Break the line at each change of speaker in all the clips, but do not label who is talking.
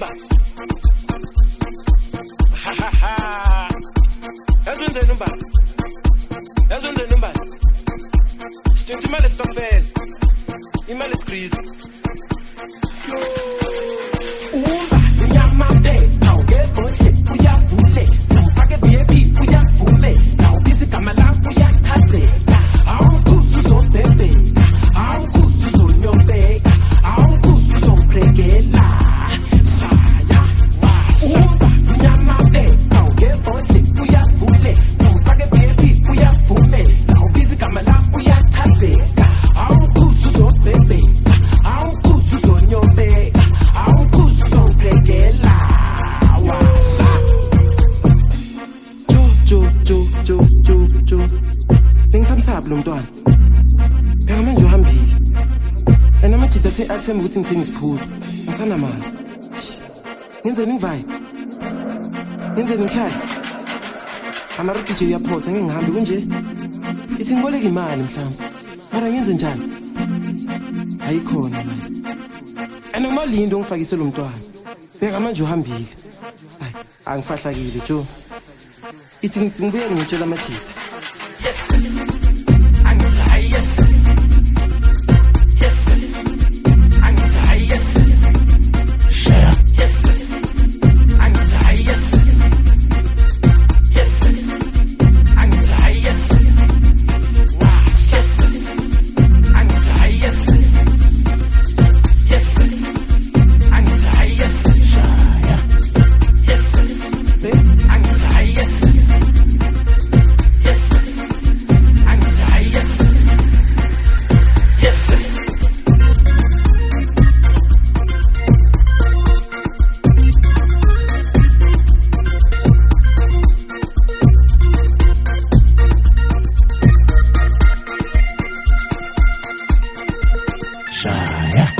December. Ha ha ha.
That's when the number. That's when the number. Stimmt immer
alles doch fällt. Immer alles Krise. Yo. Lo mntwana. Phela manje uhambile. Yena amajita athi athemba ukuthi ngithenge isiphuzo. Ngisanamali. Ngenzeni ngivaye? Ngenzeni ngihlale? Amarudi nje uyaphosa ngingihambi kunje. Ithi ngiboleka imali mhlawumbe. Mara ngenze njani? Ayikhona manje. And ngimalindo ngifakise lo mntwana. Beka manje uhambile. Hayi, angifahlakile Jo. ithi ngithi ngibuye ngitshela amajida
Shaya.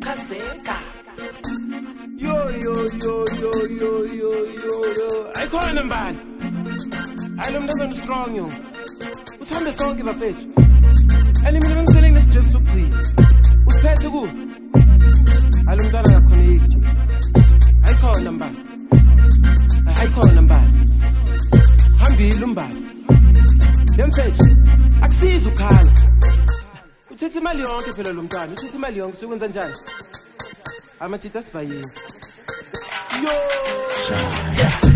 Kazeka.
Yo, yo, yo, yo, yo, yo, yo, yo. I call him bad. I am not strong, yo. Usambe sonke bafethu. Ani mina bengiselenginesijeliso kuchina. Usiphethe kuphi? Uthethe imali yonke phela lo mntwana uthethe imali yonke sukwenza njani? Amajita yo!
Yes